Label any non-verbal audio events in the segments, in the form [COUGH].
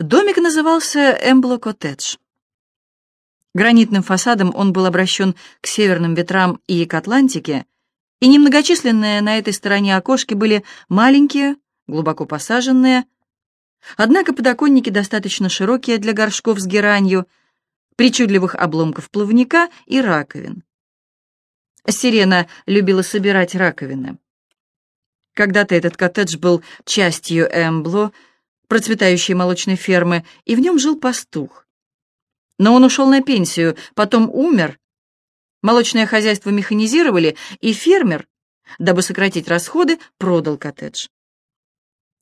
Домик назывался Эмбло Коттедж. Гранитным фасадом он был обращен к северным ветрам и к Атлантике, и немногочисленные на этой стороне окошки были маленькие, глубоко посаженные, однако подоконники достаточно широкие для горшков с геранью, причудливых обломков плавника и раковин. Сирена любила собирать раковины. Когда-то этот коттедж был частью Эмбло, процветающей молочной фермы, и в нем жил пастух. Но он ушел на пенсию, потом умер. Молочное хозяйство механизировали, и фермер, дабы сократить расходы, продал коттедж.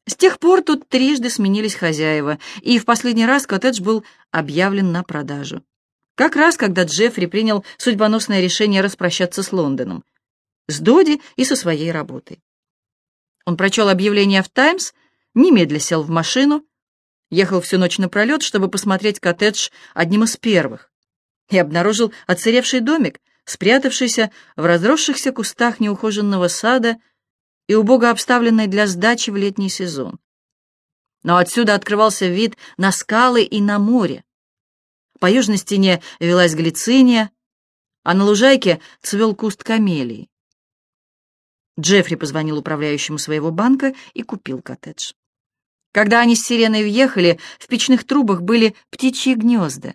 С тех пор тут трижды сменились хозяева, и в последний раз коттедж был объявлен на продажу. Как раз, когда Джеффри принял судьбоносное решение распрощаться с Лондоном, с Доди и со своей работой. Он прочел объявление в «Таймс», немедля сел в машину, ехал всю ночь напролет, чтобы посмотреть коттедж одним из первых, и обнаружил отсыревший домик, спрятавшийся в разросшихся кустах неухоженного сада и убого обставленный для сдачи в летний сезон. Но отсюда открывался вид на скалы и на море. По южной стене велась глициния, а на лужайке цвел куст камелии. Джеффри позвонил управляющему своего банка и купил коттедж. Когда они с Сиреной въехали, в печных трубах были птичьи гнезда.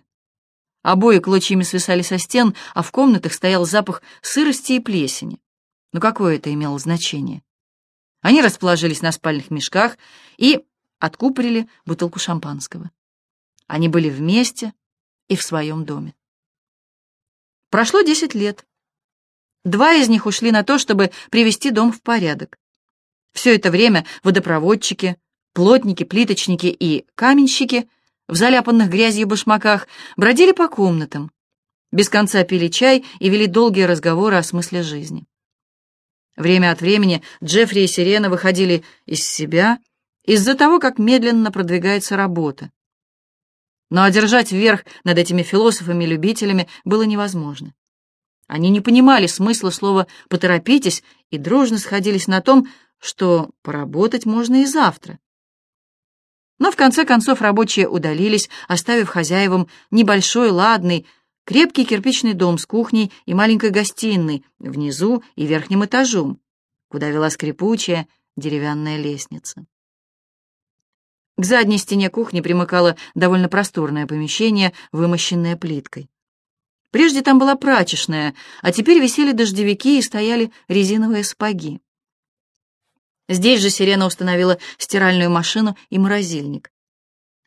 Обои клочьями свисали со стен, а в комнатах стоял запах сырости и плесени. Но какое это имело значение? Они расположились на спальных мешках и откупорили бутылку шампанского. Они были вместе и в своем доме. Прошло десять лет. Два из них ушли на то, чтобы привести дом в порядок. Все это время водопроводчики, плотники, плиточники и каменщики в заляпанных грязью башмаках бродили по комнатам, без конца пили чай и вели долгие разговоры о смысле жизни. Время от времени Джеффри и Сирена выходили из себя из-за того, как медленно продвигается работа. Но одержать верх над этими философами-любителями было невозможно. Они не понимали смысла слова «поторопитесь» и дружно сходились на том, что поработать можно и завтра. Но в конце концов рабочие удалились, оставив хозяевам небольшой, ладный, крепкий кирпичный дом с кухней и маленькой гостиной внизу и верхним этажом, куда вела скрипучая деревянная лестница. К задней стене кухни примыкало довольно просторное помещение, вымощенное плиткой. Прежде там была прачечная, а теперь висели дождевики и стояли резиновые сапоги. Здесь же Сирена установила стиральную машину и морозильник.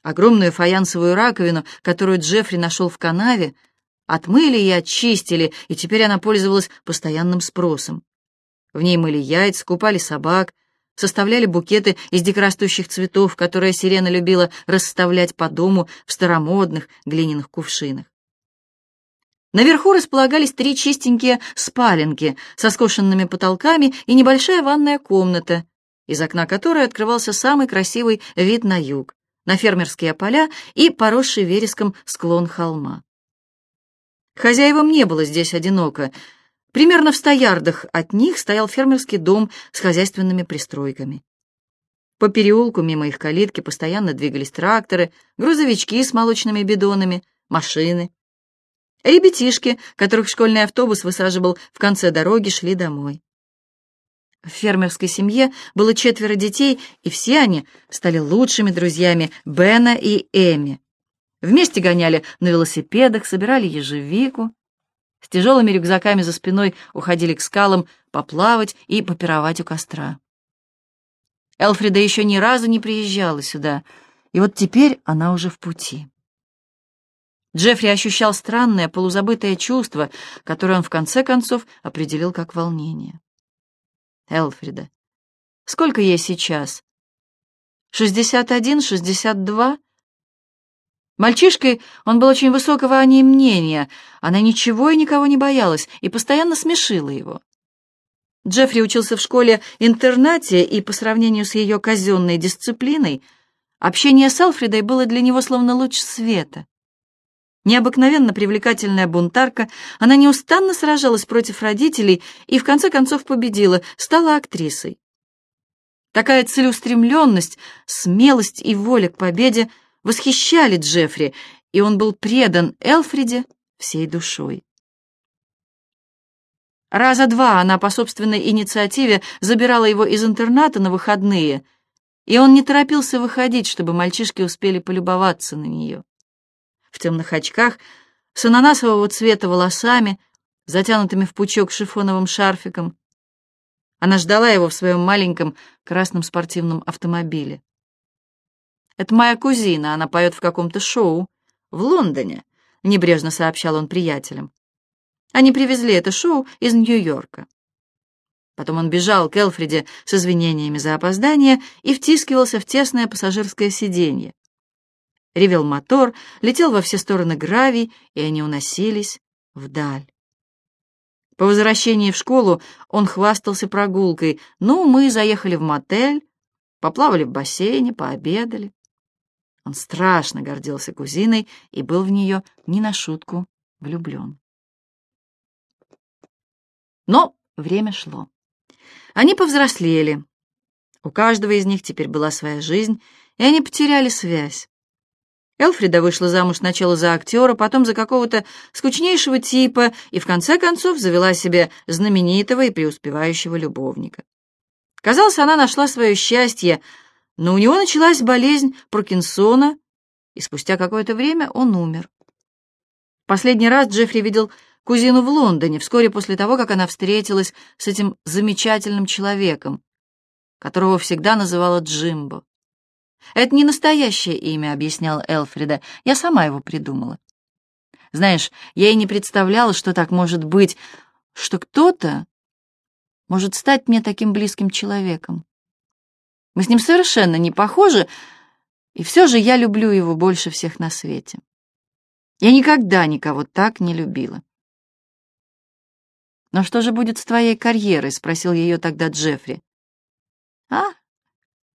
Огромную фаянсовую раковину, которую Джеффри нашел в канаве, отмыли и очистили, и теперь она пользовалась постоянным спросом. В ней мыли яйца, купали собак, составляли букеты из дикорастущих цветов, которые Сирена любила расставлять по дому в старомодных глиняных кувшинах. Наверху располагались три чистенькие спаленки со скошенными потолками и небольшая ванная комната, из окна которой открывался самый красивый вид на юг, на фермерские поля и поросший вереском склон холма. Хозяевам не было здесь одиноко. Примерно в ста ярдах от них стоял фермерский дом с хозяйственными пристройками. По переулку мимо их калитки постоянно двигались тракторы, грузовички с молочными бидонами, машины. Ребятишки, которых школьный автобус высаживал в конце дороги, шли домой. В фермерской семье было четверо детей, и все они стали лучшими друзьями Бена и Эми. Вместе гоняли на велосипедах, собирали ежевику. С тяжелыми рюкзаками за спиной уходили к скалам поплавать и попировать у костра. Элфрида еще ни разу не приезжала сюда, и вот теперь она уже в пути. Джеффри ощущал странное, полузабытое чувство, которое он в конце концов определил как волнение. Элфрида. Сколько ей сейчас? Шестьдесят один, шестьдесят два? Мальчишкой он был очень высокого о ней мнения, она ничего и никого не боялась и постоянно смешила его. Джеффри учился в школе-интернате, и по сравнению с ее казенной дисциплиной, общение с Элфридой было для него словно луч света. Необыкновенно привлекательная бунтарка, она неустанно сражалась против родителей и в конце концов победила, стала актрисой. Такая целеустремленность, смелость и воля к победе восхищали Джеффри, и он был предан Элфриде всей душой. Раза два она по собственной инициативе забирала его из интерната на выходные, и он не торопился выходить, чтобы мальчишки успели полюбоваться на нее. В темных очках, с ананасового цвета волосами, затянутыми в пучок шифоновым шарфиком. Она ждала его в своем маленьком красном спортивном автомобиле. «Это моя кузина, она поет в каком-то шоу в Лондоне», — небрежно сообщал он приятелям. Они привезли это шоу из Нью-Йорка. Потом он бежал к Элфриде с извинениями за опоздание и втискивался в тесное пассажирское сиденье. Ревел мотор, летел во все стороны гравий, и они уносились вдаль. По возвращении в школу он хвастался прогулкой. «Ну, мы заехали в мотель, поплавали в бассейне, пообедали». Он страшно гордился кузиной и был в нее не на шутку влюблен. Но время шло. Они повзрослели. У каждого из них теперь была своя жизнь, и они потеряли связь. Элфрида вышла замуж сначала за актера, потом за какого-то скучнейшего типа и в конце концов завела себе знаменитого и преуспевающего любовника. Казалось, она нашла свое счастье, но у него началась болезнь Паркинсона, и спустя какое-то время он умер. Последний раз Джеффри видел кузину в Лондоне, вскоре после того, как она встретилась с этим замечательным человеком, которого всегда называла Джимбо. «Это не настоящее имя», — объяснял Элфрида. «Я сама его придумала. Знаешь, я и не представляла, что так может быть, что кто-то может стать мне таким близким человеком. Мы с ним совершенно не похожи, и все же я люблю его больше всех на свете. Я никогда никого так не любила. «Но что же будет с твоей карьерой?» — спросил ее тогда Джеффри. «А,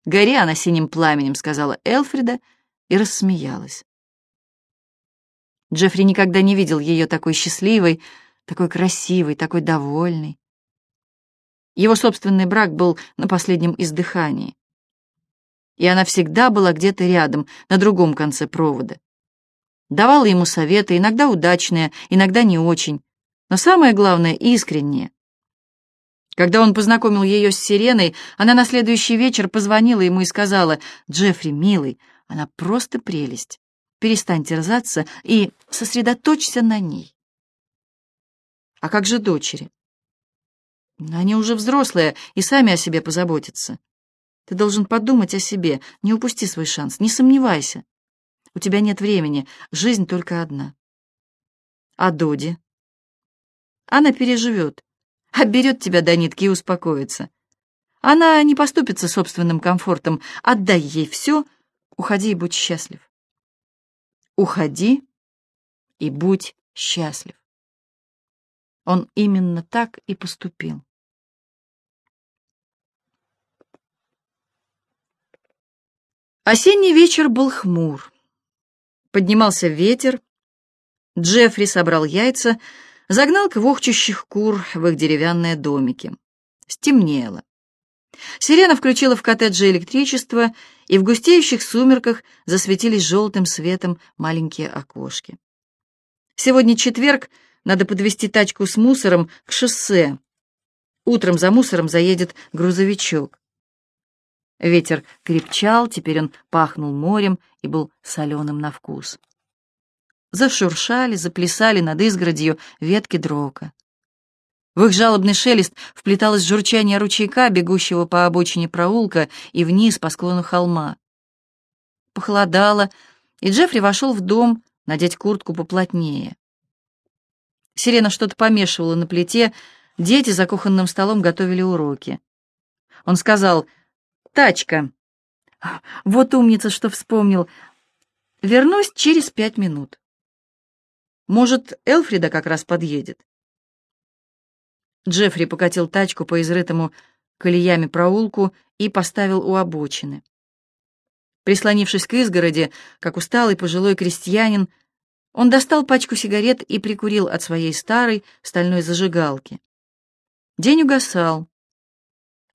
гори она синим пламенем», — сказала Элфрида и рассмеялась. Джеффри никогда не видел ее такой счастливой, такой красивой, такой довольной. Его собственный брак был на последнем издыхании. И она всегда была где-то рядом, на другом конце провода. Давала ему советы, иногда удачные, иногда не очень, но самое главное — искреннее. Когда он познакомил ее с Сиреной, она на следующий вечер позвонила ему и сказала, «Джеффри, милый, она просто прелесть. Перестань терзаться и сосредоточься на ней». «А как же дочери?» «Они уже взрослые и сами о себе позаботятся. Ты должен подумать о себе, не упусти свой шанс, не сомневайся. У тебя нет времени, жизнь только одна». «А Доди?» Она переживет, оберет тебя до нитки и успокоится. Она не поступится собственным комфортом. Отдай ей все, уходи и будь счастлив. Уходи и будь счастлив. Он именно так и поступил. Осенний вечер был хмур. Поднимался ветер. Джеффри собрал яйца, загнал квохчущих кур в их деревянные домики. Стемнело. Сирена включила в коттедже электричество, и в густеющих сумерках засветились желтым светом маленькие окошки. Сегодня четверг, надо подвести тачку с мусором к шоссе. Утром за мусором заедет грузовичок. Ветер крепчал, теперь он пахнул морем и был соленым на вкус. Зашуршали, заплясали над изгородью ветки дрока. В их жалобный шелест вплеталось журчание ручейка, бегущего по обочине проулка и вниз по склону холма. Похолодало, и Джеффри вошел в дом надеть куртку поплотнее. Сирена что-то помешивала на плите, дети за кухонным столом готовили уроки. Он сказал «Тачка». Вот умница, что вспомнил. Вернусь через пять минут. Может, Элфрида как раз подъедет?» Джеффри покатил тачку по изрытому колеями проулку и поставил у обочины. Прислонившись к изгороди, как усталый пожилой крестьянин, он достал пачку сигарет и прикурил от своей старой стальной зажигалки. День угасал.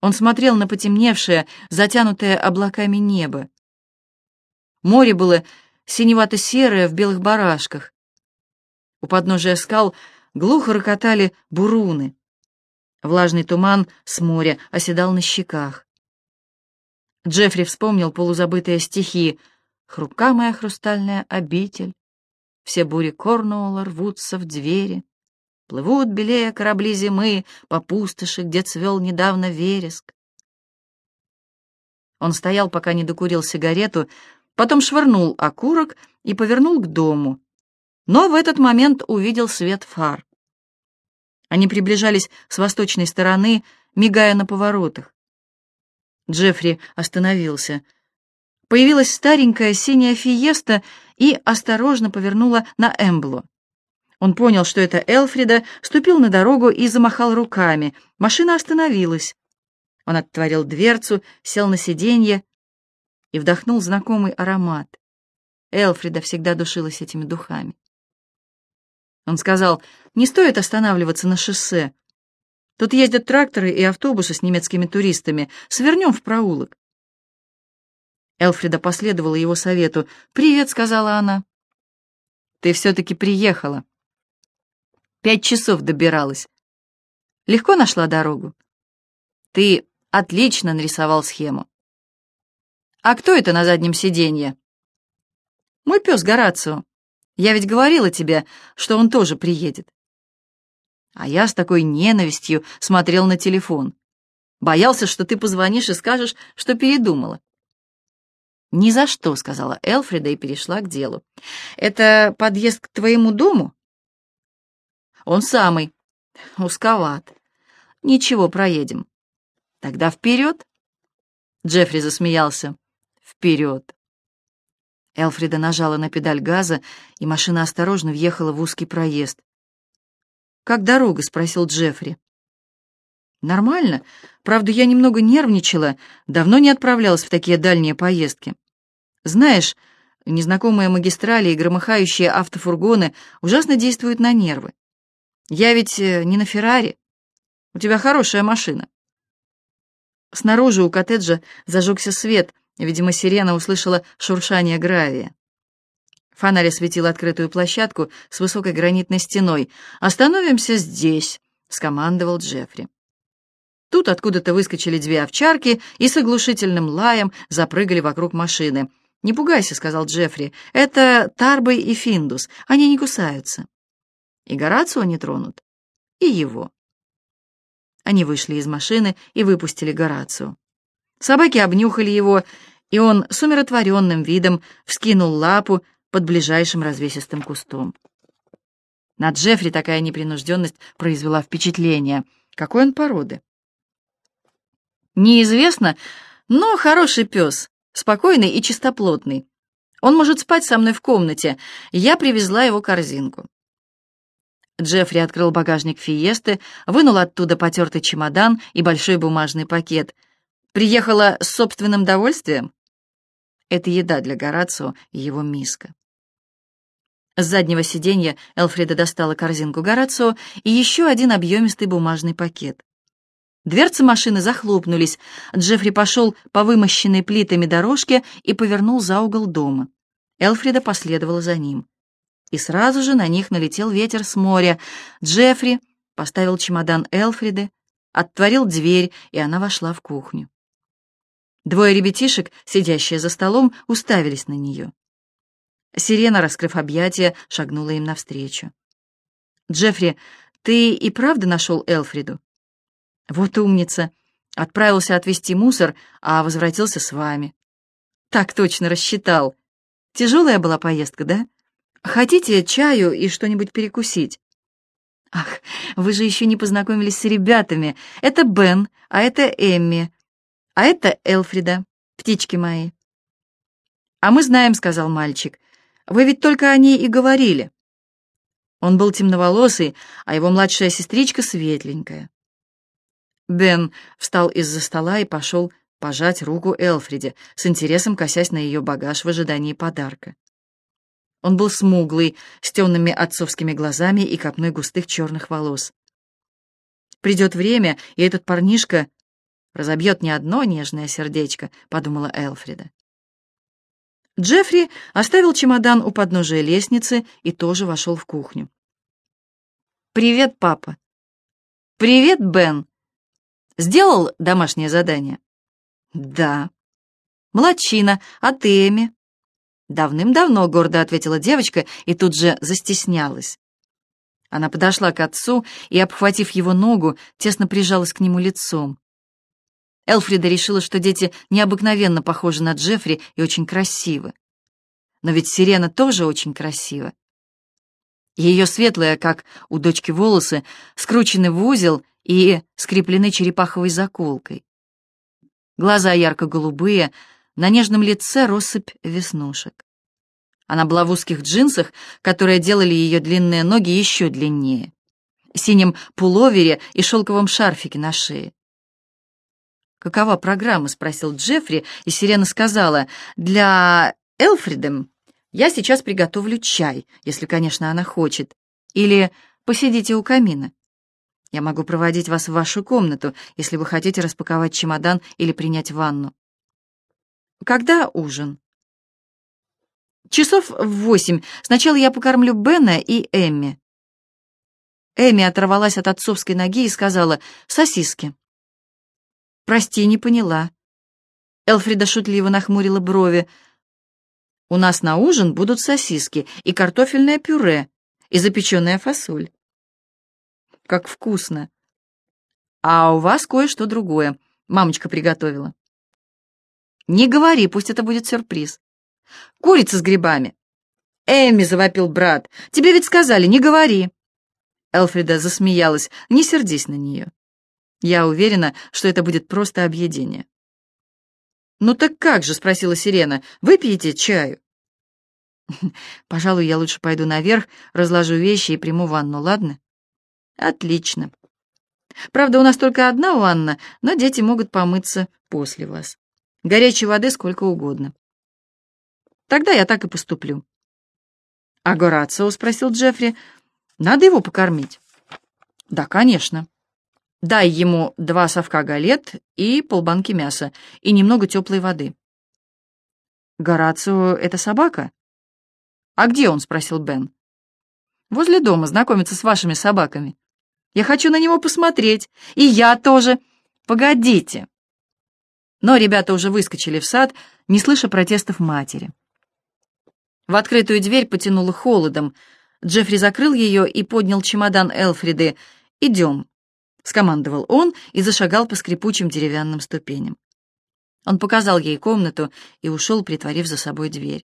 Он смотрел на потемневшее, затянутое облаками небо. Море было синевато-серое в белых барашках. У подножия скал глухо рокотали буруны. Влажный туман с моря оседал на щеках. Джеффри вспомнил полузабытые стихи «Хрупка моя хрустальная обитель, все бури Корнуолла рвутся в двери, плывут белее корабли зимы по пустоши, где цвел недавно вереск». Он стоял, пока не докурил сигарету, потом швырнул окурок и повернул к дому, но в этот момент увидел свет фар. Они приближались с восточной стороны, мигая на поворотах. Джеффри остановился. Появилась старенькая синяя фиеста и осторожно повернула на Эмбло. Он понял, что это Элфрида, ступил на дорогу и замахал руками. Машина остановилась. Он отворил дверцу, сел на сиденье и вдохнул знакомый аромат. Элфрида всегда душилась этими духами. Он сказал, не стоит останавливаться на шоссе. Тут ездят тракторы и автобусы с немецкими туристами. Свернем в проулок. Элфрида последовала его совету. «Привет», — сказала она. «Ты все-таки приехала. Пять часов добиралась. Легко нашла дорогу? Ты отлично нарисовал схему. А кто это на заднем сиденье? Мой пес Горацио. Я ведь говорила тебе, что он тоже приедет. А я с такой ненавистью смотрел на телефон. Боялся, что ты позвонишь и скажешь, что передумала. «Ни за что», — сказала Элфрида и перешла к делу. «Это подъезд к твоему дому?» «Он самый. Узковат. Ничего, проедем». «Тогда вперед?» Джеффри засмеялся. «Вперед!» Элфрида нажала на педаль газа, и машина осторожно въехала в узкий проезд. «Как дорога?» — спросил Джеффри. «Нормально. Правда, я немного нервничала, давно не отправлялась в такие дальние поездки. Знаешь, незнакомые магистрали и громыхающие автофургоны ужасно действуют на нервы. Я ведь э, не на Феррари. У тебя хорошая машина». Снаружи у коттеджа зажегся свет — Видимо, сирена услышала шуршание гравия. Фонарь осветил открытую площадку с высокой гранитной стеной. «Остановимся здесь», — скомандовал Джеффри. Тут откуда-то выскочили две овчарки и с оглушительным лаем запрыгали вокруг машины. «Не пугайся», — сказал Джеффри, — «это Тарбой и Финдус, они не кусаются». И Горацио не тронут, и его. Они вышли из машины и выпустили Горацио. Собаки обнюхали его, и он с умиротворенным видом вскинул лапу под ближайшим развесистым кустом. На Джеффри такая непринужденность произвела впечатление. Какой он породы? Неизвестно, но хороший пес, спокойный и чистоплотный. Он может спать со мной в комнате. Я привезла его корзинку. Джеффри открыл багажник Фиесты, вынул оттуда потертый чемодан и большой бумажный пакет — Приехала с собственным довольствием? Это еда для Горацио и его миска. С заднего сиденья Элфрида достала корзинку Горацио и еще один объемистый бумажный пакет. Дверцы машины захлопнулись. Джеффри пошел по вымощенной плитами дорожке и повернул за угол дома. Элфрида последовала за ним. И сразу же на них налетел ветер с моря. Джеффри поставил чемодан Элфриды, отворил дверь, и она вошла в кухню. Двое ребятишек, сидящие за столом, уставились на нее. Сирена, раскрыв объятия, шагнула им навстречу. «Джеффри, ты и правда нашел Элфриду?» «Вот умница. Отправился отвезти мусор, а возвратился с вами». «Так точно рассчитал. Тяжелая была поездка, да? Хотите чаю и что-нибудь перекусить?» «Ах, вы же еще не познакомились с ребятами. Это Бен, а это Эмми. А это Элфрида, птички мои. А мы знаем, сказал мальчик. Вы ведь только о ней и говорили. Он был темноволосый, а его младшая сестричка светленькая. Бен встал из-за стола и пошел пожать руку Элфриде, с интересом косясь на ее багаж в ожидании подарка. Он был смуглый, с темными отцовскими глазами и копной густых черных волос. Придет время, и этот парнишка разобьет не одно нежное сердечко», — подумала Элфрида. Джеффри оставил чемодан у подножия лестницы и тоже вошел в кухню. «Привет, папа!» «Привет, Бен!» «Сделал домашнее задание?» «Да». «Молодчина, а ты, Эми?» «Давным-давно», — гордо ответила девочка и тут же застеснялась. Она подошла к отцу и, обхватив его ногу, тесно прижалась к нему лицом. Элфрида решила, что дети необыкновенно похожи на Джеффри и очень красивы. Но ведь Сирена тоже очень красива. Ее светлые, как у дочки волосы, скручены в узел и скреплены черепаховой заколкой. Глаза ярко-голубые, на нежном лице россыпь веснушек. Она была в узких джинсах, которые делали ее длинные ноги еще длиннее, синем пуловере и шелковом шарфике на шее. «Какова программа?» — спросил Джеффри, и Сирена сказала, «Для Элфридем я сейчас приготовлю чай, если, конечно, она хочет. Или посидите у камина. Я могу проводить вас в вашу комнату, если вы хотите распаковать чемодан или принять ванну. Когда ужин?» Часов в восемь. Сначала я покормлю Бена и Эмми. Эми оторвалась от отцовской ноги и сказала «сосиски». «Прости, не поняла». Элфрида шутливо нахмурила брови. «У нас на ужин будут сосиски и картофельное пюре, и запеченная фасоль». «Как вкусно!» «А у вас кое-что другое. Мамочка приготовила». «Не говори, пусть это будет сюрприз». Курица с грибами. Эми, завопил брат, тебе ведь сказали, не говори. Элфрида засмеялась, не сердись на нее. Я уверена, что это будет просто объедение. «Ну так как же?» — спросила Сирена. «Выпьете чаю?» [LAUGHS] «Пожалуй, я лучше пойду наверх, разложу вещи и приму ванну, ладно?» «Отлично. Правда, у нас только одна ванна, но дети могут помыться после вас. Горячей воды сколько угодно. Тогда я так и поступлю. «А Горацио?» — спросил Джеффри. «Надо его покормить». «Да, конечно. Дай ему два совка галет и полбанки мяса, и немного теплой воды». «Горацио — это собака?» «А где он?» — спросил Бен. «Возле дома знакомиться с вашими собаками. Я хочу на него посмотреть. И я тоже. Погодите!» Но ребята уже выскочили в сад, не слыша протестов матери. В открытую дверь потянуло холодом. Джеффри закрыл ее и поднял чемодан Элфриды. «Идем», — скомандовал он и зашагал по скрипучим деревянным ступеням. Он показал ей комнату и ушел, притворив за собой дверь.